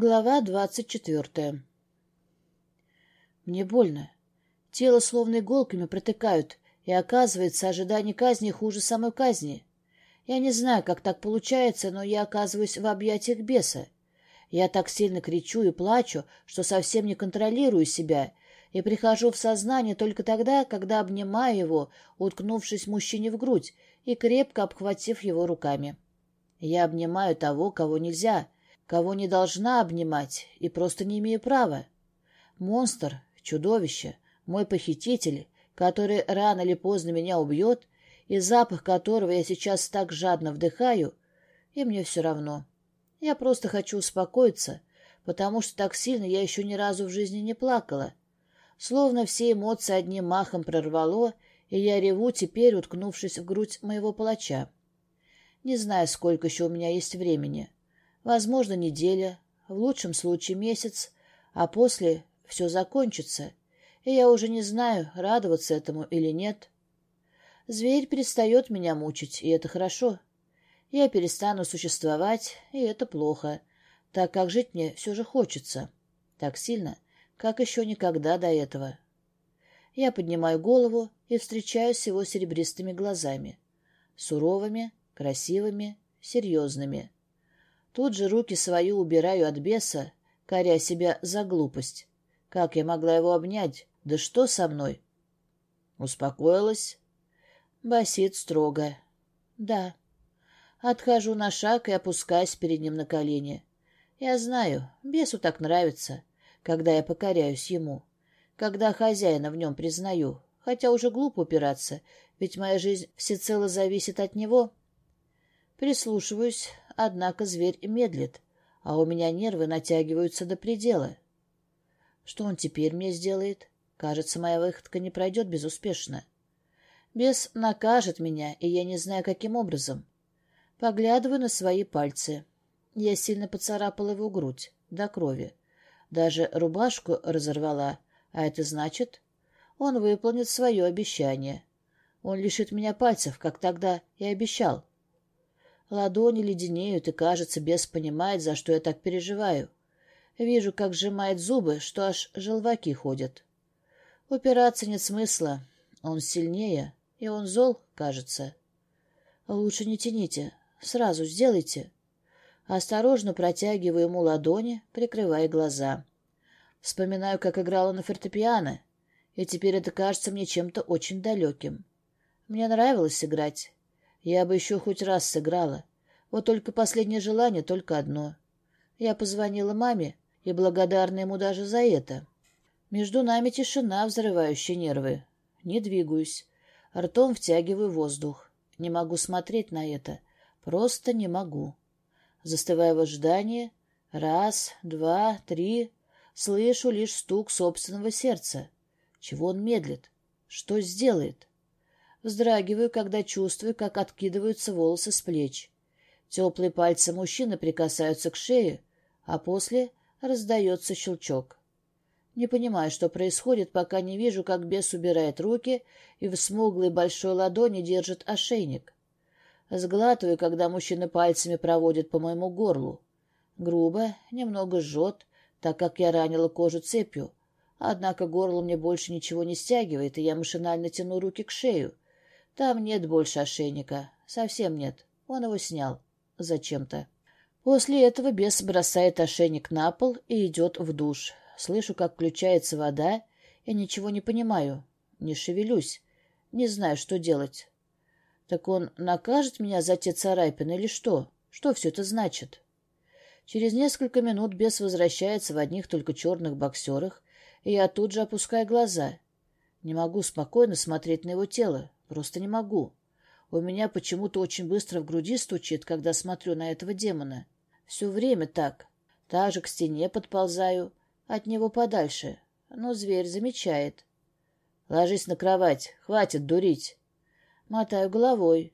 Глава двадцать четвертая Мне больно. Тело словно иголками протыкают, и, оказывается, ожидание казни хуже самой казни. Я не знаю, как так получается, но я оказываюсь в объятиях беса. Я так сильно кричу и плачу, что совсем не контролирую себя, и прихожу в сознание только тогда, когда обнимаю его, уткнувшись мужчине в грудь и крепко обхватив его руками. Я обнимаю того, кого нельзя — кого не должна обнимать и просто не имею права. Монстр, чудовище, мой похититель, который рано или поздно меня убьет, и запах которого я сейчас так жадно вдыхаю, и мне все равно. Я просто хочу успокоиться, потому что так сильно я еще ни разу в жизни не плакала. Словно все эмоции одним махом прорвало, и я реву теперь, уткнувшись в грудь моего палача. Не знаю, сколько еще у меня есть времени. Возможно, неделя, в лучшем случае месяц, а после все закончится, и я уже не знаю, радоваться этому или нет. Зверь перестает меня мучить, и это хорошо. Я перестану существовать, и это плохо, так как жить мне все же хочется. Так сильно, как еще никогда до этого. Я поднимаю голову и встречаюсь с его серебристыми глазами. Суровыми, красивыми, серьезными. Тут же руки свои убираю от беса, коря себя за глупость. Как я могла его обнять? Да что со мной? Успокоилась? Басит строго. Да. Отхожу на шаг и опускаюсь перед ним на колени. Я знаю, бесу так нравится, когда я покоряюсь ему, когда хозяина в нем признаю, хотя уже глупо упираться, ведь моя жизнь всецело зависит от него. Прислушиваюсь, однако зверь медлит, а у меня нервы натягиваются до предела. Что он теперь мне сделает? Кажется, моя выходка не пройдет безуспешно. Бес накажет меня, и я не знаю, каким образом. Поглядываю на свои пальцы. Я сильно поцарапала его грудь, до крови. Даже рубашку разорвала, а это значит, он выполнит свое обещание. Он лишит меня пальцев, как тогда и обещал. Ладони леденеют, и, кажется, бес понимает, за что я так переживаю. Вижу, как сжимает зубы, что аж желваки ходят. Упираться нет смысла. Он сильнее, и он зол, кажется. Лучше не тяните, сразу сделайте. Осторожно протягиваю ему ладони, прикрывая глаза. Вспоминаю, как играла на фортепиано, и теперь это кажется мне чем-то очень далеким. Мне нравилось играть. Я бы еще хоть раз сыграла. Вот только последнее желание только одно. Я позвонила маме и благодарна ему даже за это. Между нами тишина, взрывающая нервы. Не двигаюсь. Ртом втягиваю воздух. Не могу смотреть на это. Просто не могу. Застываю в ожидании. Раз, два, три. Слышу лишь стук собственного сердца. Чего он медлит? Что сделает? Вздрагиваю, когда чувствую, как откидываются волосы с плеч. Теплые пальцы мужчины прикасаются к шее, а после раздается щелчок. Не понимаю, что происходит, пока не вижу, как бес убирает руки и в смуглой большой ладони держит ошейник. Сглатываю, когда мужчина пальцами проводит по моему горлу. Грубо, немного жжет, так как я ранила кожу цепью. Однако горло мне больше ничего не стягивает, и я машинально тяну руки к шею. Там нет больше ошейника. Совсем нет. Он его снял. Зачем-то. После этого бес бросает ошейник на пол и идет в душ. Слышу, как включается вода, и ничего не понимаю. Не шевелюсь. Не знаю, что делать. Так он накажет меня за те царапины или что? Что все это значит? Через несколько минут бес возвращается в одних только черных боксерах, и я тут же опускаю глаза. Не могу спокойно смотреть на его тело. Просто не могу. У меня почему-то очень быстро в груди стучит, когда смотрю на этого демона. Все время так. Также к стене подползаю, от него подальше. Но зверь замечает. Ложись на кровать, хватит дурить. Мотаю головой.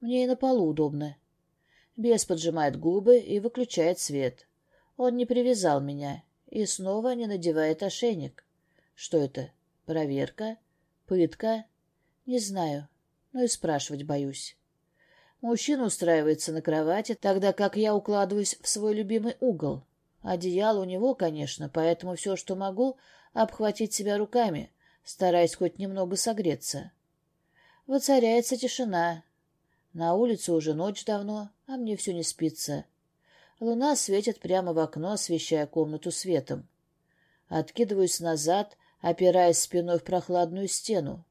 Мне и на полу удобно. Бес поджимает губы и выключает свет. Он не привязал меня и снова не надевает ошейник. Что это? Проверка? Пытка? Не знаю, но и спрашивать боюсь. Мужчина устраивается на кровати, тогда как я укладываюсь в свой любимый угол. Одеяло у него, конечно, поэтому все, что могу, обхватить себя руками, стараясь хоть немного согреться. Воцаряется тишина. На улице уже ночь давно, а мне все не спится. Луна светит прямо в окно, освещая комнату светом. Откидываюсь назад, опираясь спиной в прохладную стену.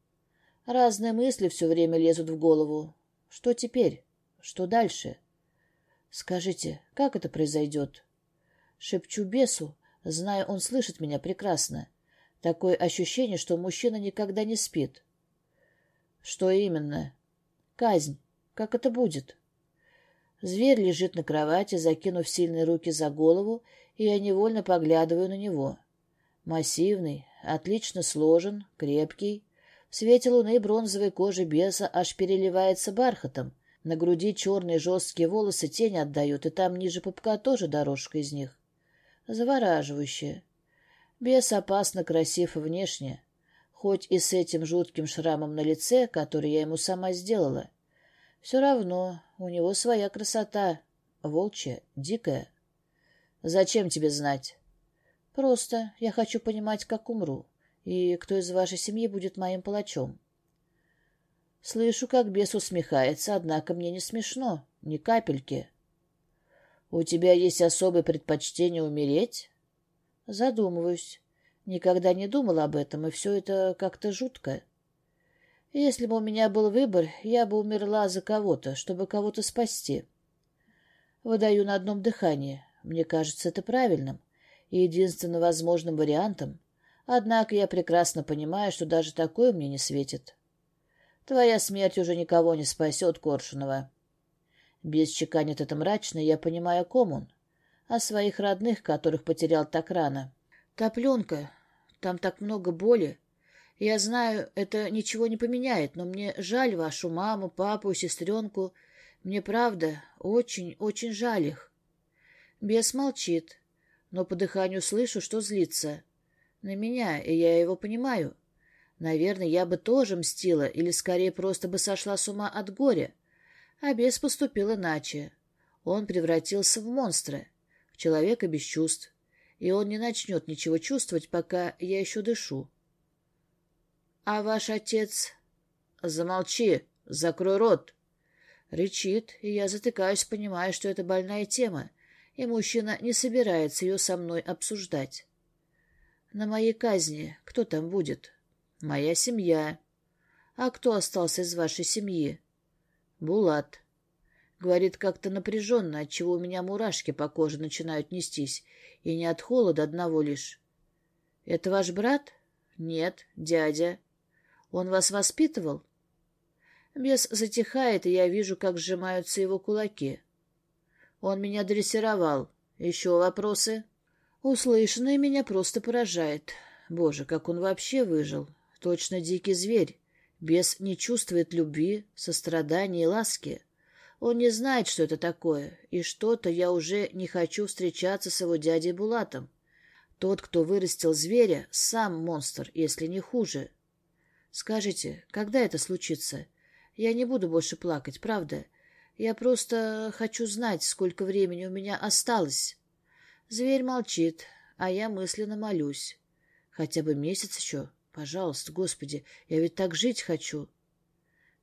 Разные мысли все время лезут в голову. Что теперь? Что дальше? Скажите, как это произойдет? Шепчу бесу, зная, он слышит меня прекрасно. Такое ощущение, что мужчина никогда не спит. Что именно? Казнь. Как это будет? Зверь лежит на кровати, закинув сильные руки за голову, и я невольно поглядываю на него. Массивный, отлично сложен, крепкий. В свете луны бронзовой кожи беса аж переливается бархатом. На груди черные жесткие волосы тень отдают, и там ниже пупка тоже дорожка из них. Завораживающая. Бес опасно красив внешне, хоть и с этим жутким шрамом на лице, который я ему сама сделала. Все равно у него своя красота, волчья, дикая. Зачем тебе знать? Просто я хочу понимать, как умру, и кто из вашей семьи будет моим палачом. Слышу, как бес усмехается, однако мне не смешно, ни капельки. У тебя есть особое предпочтение умереть? Задумываюсь. Никогда не думала об этом, и все это как-то жутко. Если бы у меня был выбор, я бы умерла за кого-то, чтобы кого-то спасти. Выдаю на одном дыхании. Мне кажется это правильным и единственно возможным вариантом. Однако я прекрасно понимаю, что даже такое мне не светит. Твоя смерть уже никого не спасет, Коршунова. Без чеканит это мрачно, я понимаю, ком он. О своих родных, которых потерял так рано. Топленка, там так много боли. Я знаю, это ничего не поменяет, но мне жаль вашу маму, папу, сестренку. Мне правда очень, очень жаль их. Бес молчит, но по дыханию слышу, что злится. На меня, и я его понимаю. Наверное, я бы тоже мстила, или скорее просто бы сошла с ума от горя. А бес поступил иначе. Он превратился в монстра, в человека без чувств, и он не начнет ничего чувствовать, пока я еще дышу. А ваш отец... Замолчи, закрой рот. Рычит, и я затыкаюсь, понимая, что это больная тема, и мужчина не собирается ее со мной обсуждать. На моей казни кто там будет? Моя семья. А кто остался из вашей семьи? Булат. Говорит как-то напряженно, отчего у меня мурашки по коже начинают нестись, и не от холода одного лишь. Это ваш брат? Нет, дядя. Он вас воспитывал? Бес затихает, и я вижу, как сжимаются его кулаки. Он меня дрессировал. Еще вопросы? Услышанное меня просто поражает. Боже, как он вообще выжил. Точно дикий зверь. Бес не чувствует любви, сострадания и ласки. Он не знает, что это такое, и что-то я уже не хочу встречаться с его дядей Булатом. Тот, кто вырастил зверя, сам монстр, если не хуже. Скажите, когда это случится? Я не буду больше плакать, правда? Я просто хочу знать, сколько времени у меня осталось. Зверь молчит, а я мысленно молюсь. Хотя бы месяц еще. Пожалуйста, Господи, я ведь так жить хочу.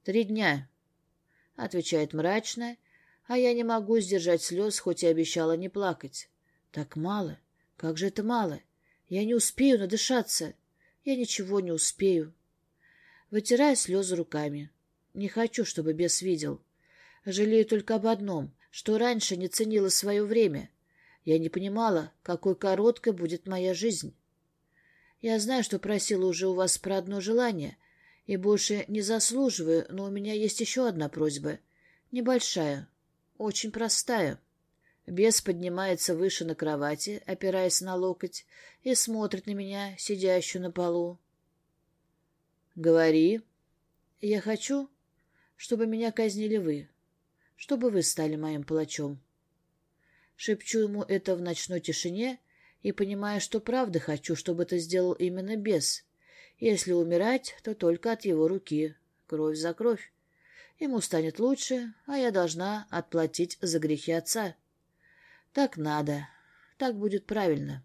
Три дня, — отвечает мрачно, а я не могу сдержать слез, хоть и обещала не плакать. Так мало. Как же это мало? Я не успею надышаться. Я ничего не успею. Вытираю слезы руками. Не хочу, чтобы бес видел. Жалею только об одном, что раньше не ценила свое время. Я не понимала, какой короткой будет моя жизнь. Я знаю, что просила уже у вас про одно желание, и больше не заслуживаю, но у меня есть еще одна просьба. Небольшая, очень простая. Бес поднимается выше на кровати, опираясь на локоть, и смотрит на меня, сидящую на полу. «Говори. Я хочу, чтобы меня казнили вы, чтобы вы стали моим палачом». Шепчу ему это в ночной тишине и понимаю, что правда хочу, чтобы это сделал именно бес. Если умирать, то только от его руки, кровь за кровь. Ему станет лучше, а я должна отплатить за грехи отца. Так надо, Так будет правильно.